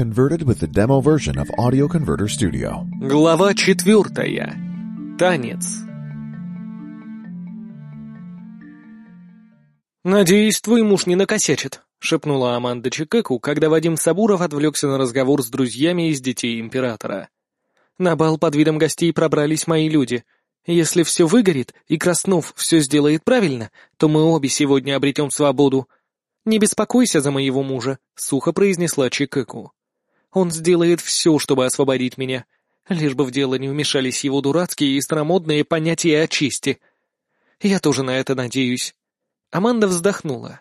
converted with the demo version of Audio Converter Studio. Глава четвертая. Танец. «Надеюсь, твой муж не накосячит», — шепнула Аманда Чикеку, когда Вадим Сабуров отвлекся на разговор с друзьями из детей императора. «На бал под видом гостей пробрались мои люди. Если все выгорит, и Краснов все сделает правильно, то мы обе сегодня обретем свободу. Не беспокойся за моего мужа», — сухо произнесла Чикеку. «Он сделает все, чтобы освободить меня, лишь бы в дело не вмешались его дурацкие и старомодные понятия о чести. Я тоже на это надеюсь». Аманда вздохнула.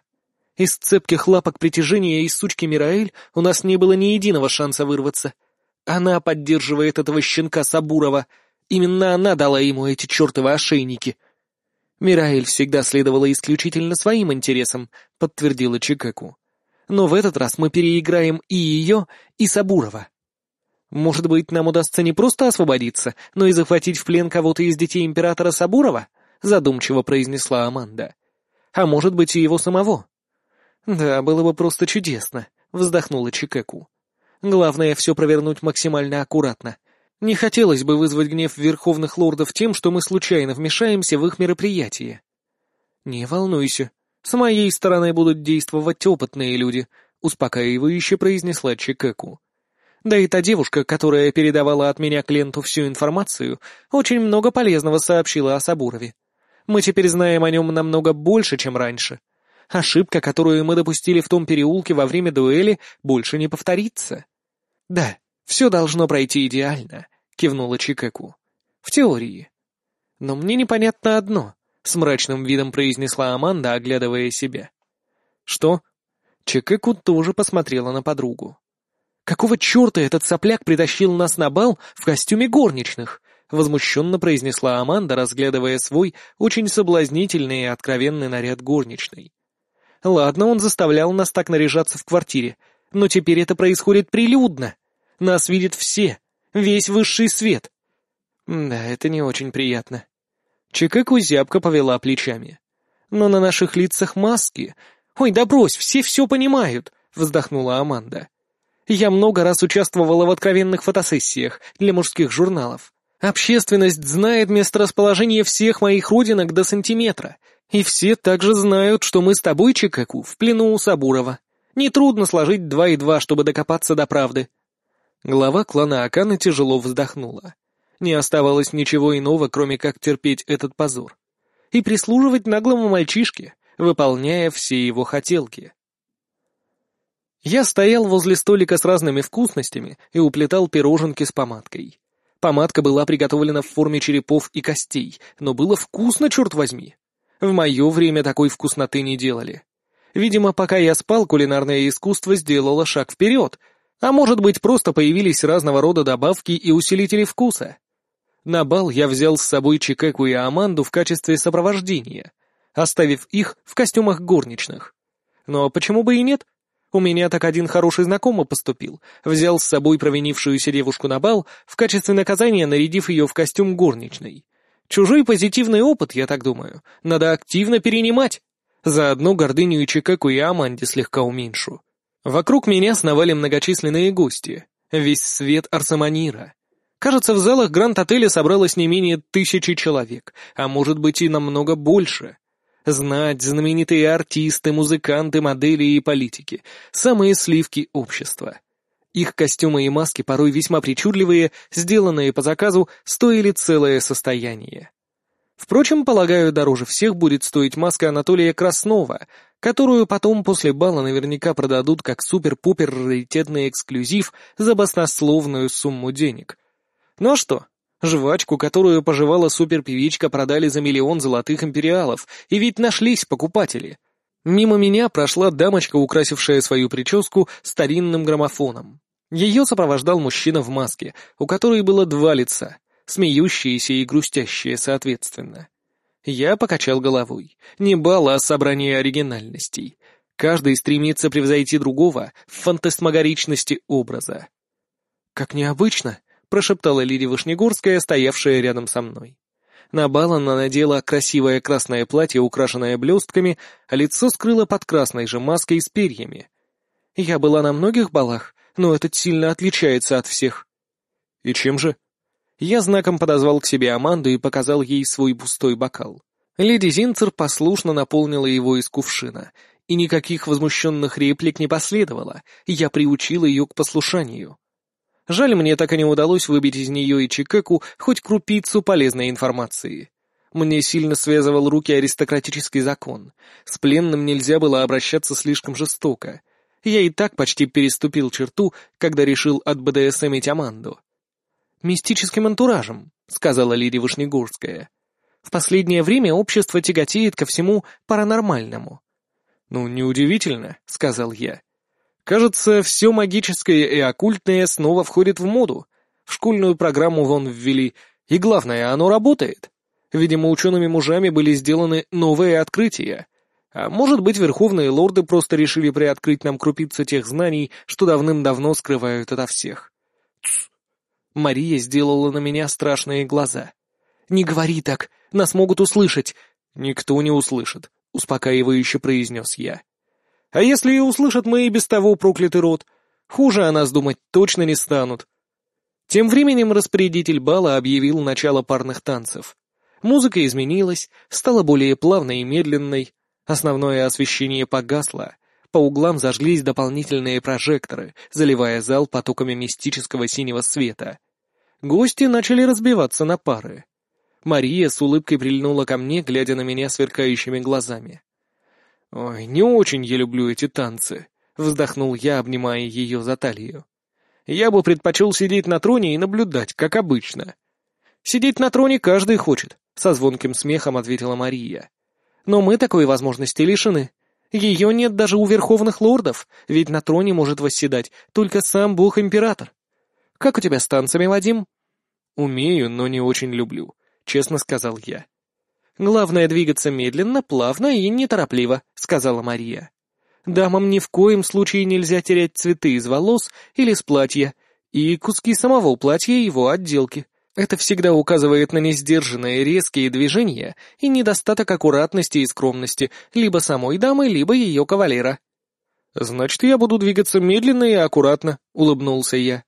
Из цепких лапок притяжения и сучки Мираэль у нас не было ни единого шанса вырваться. Она поддерживает этого щенка Сабурова. Именно она дала ему эти чертовы ошейники. Мираэль всегда следовала исключительно своим интересам, подтвердила Чикаку. Но в этот раз мы переиграем и ее, и Сабурова. Может быть, нам удастся не просто освободиться, но и захватить в плен кого-то из детей императора Сабурова? Задумчиво произнесла Аманда а может быть и его самого. Да, было бы просто чудесно, вздохнула Чикеку. Главное все провернуть максимально аккуратно. Не хотелось бы вызвать гнев верховных лордов тем, что мы случайно вмешаемся в их мероприятие. Не волнуйся, с моей стороны будут действовать опытные люди, успокаивающе произнесла Чикеку. Да и та девушка, которая передавала от меня клиенту всю информацию, очень много полезного сообщила о Сабурове. Мы теперь знаем о нем намного больше, чем раньше. Ошибка, которую мы допустили в том переулке во время дуэли, больше не повторится. Да, все должно пройти идеально, кивнула Чикеку. В теории. Но мне непонятно одно, с мрачным видом произнесла Аманда, оглядывая себя. Что? Чикеку тоже посмотрела на подругу. Какого черта этот сопляк притащил нас на бал в костюме горничных? — возмущенно произнесла Аманда, разглядывая свой очень соблазнительный и откровенный наряд горничной. «Ладно, он заставлял нас так наряжаться в квартире, но теперь это происходит прилюдно. Нас видят все, весь высший свет». «Да, это не очень приятно». Чикаку зябко повела плечами. «Но на наших лицах маски. Ой, да брось, все все понимают», — вздохнула Аманда. «Я много раз участвовала в откровенных фотосессиях для мужских журналов. Общественность знает месторасположение всех моих родинок до сантиметра, и все также знают, что мы с тобой, Чикаку, в плену у Сабурова. Нетрудно сложить два и два, чтобы докопаться до правды». Глава клана Акана тяжело вздохнула. Не оставалось ничего иного, кроме как терпеть этот позор. И прислуживать наглому мальчишке, выполняя все его хотелки. Я стоял возле столика с разными вкусностями и уплетал пироженки с помадкой. Помадка была приготовлена в форме черепов и костей, но было вкусно, черт возьми. В мое время такой вкусноты не делали. Видимо, пока я спал, кулинарное искусство сделало шаг вперед, а может быть, просто появились разного рода добавки и усилители вкуса. На бал я взял с собой Чикеку и Аманду в качестве сопровождения, оставив их в костюмах горничных. Но почему бы и нет? У меня так один хороший знакомый поступил, взял с собой провинившуюся девушку на бал, в качестве наказания нарядив ее в костюм горничной. Чужой позитивный опыт, я так думаю, надо активно перенимать. Заодно гордыню и Чикаку и Аманде слегка уменьшу. Вокруг меня сновали многочисленные гости. Весь свет Арсаманира. Кажется, в залах Гранд-отеля собралось не менее тысячи человек, а может быть и намного больше. Знать, знаменитые артисты, музыканты, модели и политики. Самые сливки общества. Их костюмы и маски, порой весьма причудливые, сделанные по заказу, стоили целое состояние. Впрочем, полагаю, дороже всех будет стоить маска Анатолия Краснова, которую потом после бала наверняка продадут как супер-пупер раритетный эксклюзив за баснословную сумму денег. Ну а что, Жвачку, которую пожевала суперпевичка, продали за миллион золотых империалов, и ведь нашлись покупатели. Мимо меня прошла дамочка, украсившая свою прическу старинным граммофоном. Ее сопровождал мужчина в маске, у которой было два лица, смеющиеся и грустящие соответственно. Я покачал головой. Не бал, а собрание оригинальностей. Каждый стремится превзойти другого в фантасмагоричности образа. «Как необычно», — прошептала Лидия Вышнегорская, стоявшая рядом со мной. На бал она надела красивое красное платье, украшенное блестками, а лицо скрыло под красной же маской с перьями. Я была на многих балах, но этот сильно отличается от всех». «И чем же?» Я знаком подозвал к себе Аманду и показал ей свой пустой бокал. Леди Зинцер послушно наполнила его из кувшина, и никаких возмущенных реплик не последовало, я приучил ее к послушанию. Жаль, мне так и не удалось выбить из нее и Чикеку хоть крупицу полезной информации. Мне сильно связывал руки аристократический закон. С пленным нельзя было обращаться слишком жестоко. Я и так почти переступил черту, когда решил от БДСМ Аманду. «Мистическим антуражем», — сказала Лидия Вышнегорская. «В последнее время общество тяготеет ко всему паранормальному». «Ну, неудивительно», — сказал я. «Кажется, все магическое и оккультное снова входит в моду. В школьную программу вон ввели, и главное, оно работает. Видимо, учеными мужами были сделаны новые открытия. А может быть, верховные лорды просто решили приоткрыть нам крупицы тех знаний, что давным-давно скрывают ото всех. Тсс. Мария сделала на меня страшные глаза. «Не говори так, нас могут услышать». «Никто не услышит», — успокаивающе произнес я. «А если и услышат мы и без того проклятый род? Хуже о нас думать точно не станут». Тем временем распорядитель бала объявил начало парных танцев. Музыка изменилась, стала более плавной и медленной. Основное освещение погасло. По углам зажглись дополнительные прожекторы, заливая зал потоками мистического синего света. Гости начали разбиваться на пары. Мария с улыбкой прильнула ко мне, глядя на меня сверкающими глазами. «Ой, не очень я люблю эти танцы», — вздохнул я, обнимая ее за талию. «Я бы предпочел сидеть на троне и наблюдать, как обычно». «Сидеть на троне каждый хочет», — со звонким смехом ответила Мария. «Но мы такой возможности лишены. Ее нет даже у верховных лордов, ведь на троне может восседать только сам бог-император. Как у тебя с танцами, Вадим?» «Умею, но не очень люблю», — честно сказал я. «Главное двигаться медленно, плавно и неторопливо», — сказала Мария. «Дамам ни в коем случае нельзя терять цветы из волос или с платья, и куски самого платья и его отделки. Это всегда указывает на несдержанные резкие движения и недостаток аккуратности и скромности либо самой дамы, либо ее кавалера. «Значит, я буду двигаться медленно и аккуратно», — улыбнулся я.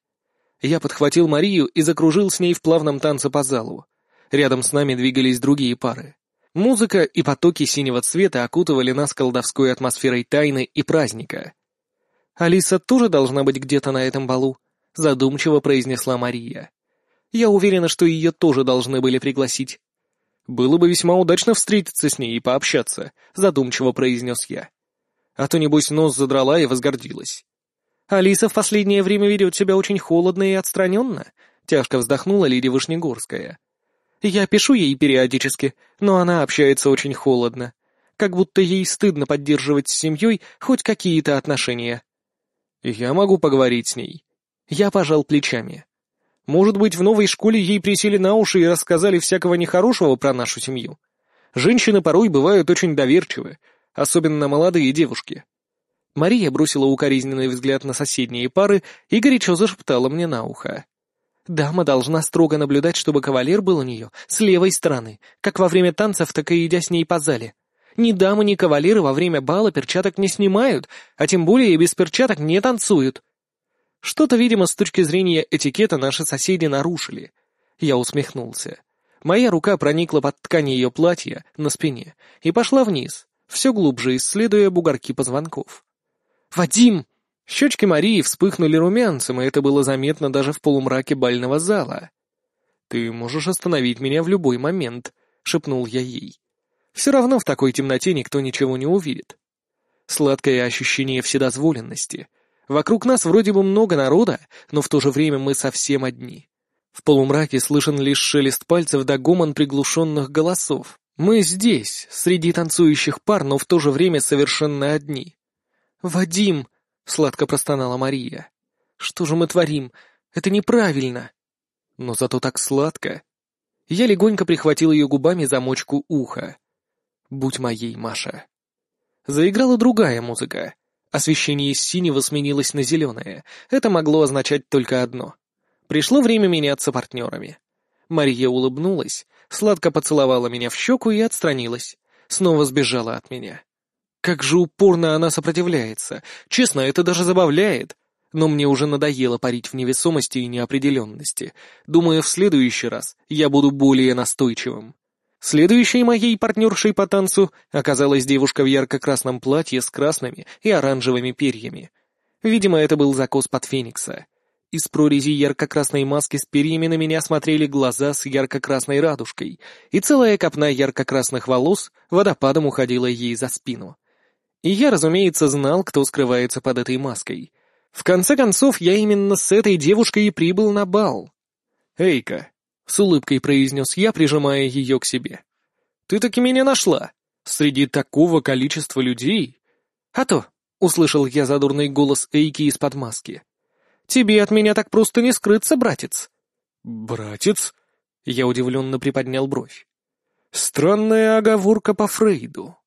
Я подхватил Марию и закружил с ней в плавном танце по залу. Рядом с нами двигались другие пары. Музыка и потоки синего цвета окутывали нас колдовской атмосферой тайны и праздника. «Алиса тоже должна быть где-то на этом балу», — задумчиво произнесла Мария. Я уверена, что ее тоже должны были пригласить. Было бы весьма удачно встретиться с ней и пообщаться, задумчиво произнес я. А то, небось, нос задрала и возгордилась. Алиса в последнее время ведет себя очень холодно и отстраненно, тяжко вздохнула Лидия Вышнегорская. Я пишу ей периодически, но она общается очень холодно, как будто ей стыдно поддерживать с семьей хоть какие-то отношения. Я могу поговорить с ней. Я пожал плечами. Может быть, в новой школе ей присели на уши и рассказали всякого нехорошего про нашу семью. Женщины порой бывают очень доверчивы, особенно молодые девушки. Мария бросила укоризненный взгляд на соседние пары и горячо зашептала мне на ухо. «Дама должна строго наблюдать, чтобы кавалер был у нее с левой стороны, как во время танцев, так и идя с ней по зале. Ни дамы, ни кавалеры во время бала перчаток не снимают, а тем более и без перчаток не танцуют. Что-то, видимо, с точки зрения этикета наши соседи нарушили. Я усмехнулся. Моя рука проникла под ткань ее платья на спине и пошла вниз, все глубже исследуя бугорки позвонков. «Вадим!» Щечки Марии вспыхнули румянцем, и это было заметно даже в полумраке бального зала. «Ты можешь остановить меня в любой момент», — шепнул я ей. «Все равно в такой темноте никто ничего не увидит». Сладкое ощущение вседозволенности — Вокруг нас вроде бы много народа, но в то же время мы совсем одни. В полумраке слышен лишь шелест пальцев да гомон приглушенных голосов. Мы здесь, среди танцующих пар, но в то же время совершенно одни. «Вадим!» — сладко простонала Мария. «Что же мы творим? Это неправильно!» Но зато так сладко. Я легонько прихватил ее губами замочку уха. «Будь моей, Маша!» Заиграла другая музыка. Освещение из синего сменилось на зеленое. Это могло означать только одно. Пришло время меняться партнерами. Мария улыбнулась, сладко поцеловала меня в щеку и отстранилась. Снова сбежала от меня. Как же упорно она сопротивляется. Честно, это даже забавляет. но мне уже надоело парить в невесомости и неопределенности. Думаю, в следующий раз я буду более настойчивым. Следующей моей партнершей по танцу оказалась девушка в ярко-красном платье с красными и оранжевыми перьями. Видимо, это был закос под Феникса. Из прорези ярко-красной маски с перьями на меня смотрели глаза с ярко-красной радужкой, и целая копна ярко-красных волос водопадом уходила ей за спину. И я, разумеется, знал, кто скрывается под этой маской. В конце концов, я именно с этой девушкой и прибыл на бал. «Эйка», — с улыбкой произнес я, прижимая ее к себе. «Ты таки меня нашла. Среди такого количества людей...» «А то», — услышал я задурный голос Эйки из-под маски. «Тебе от меня так просто не скрыться, братец». «Братец?» — я удивленно приподнял бровь. «Странная оговорка по Фрейду».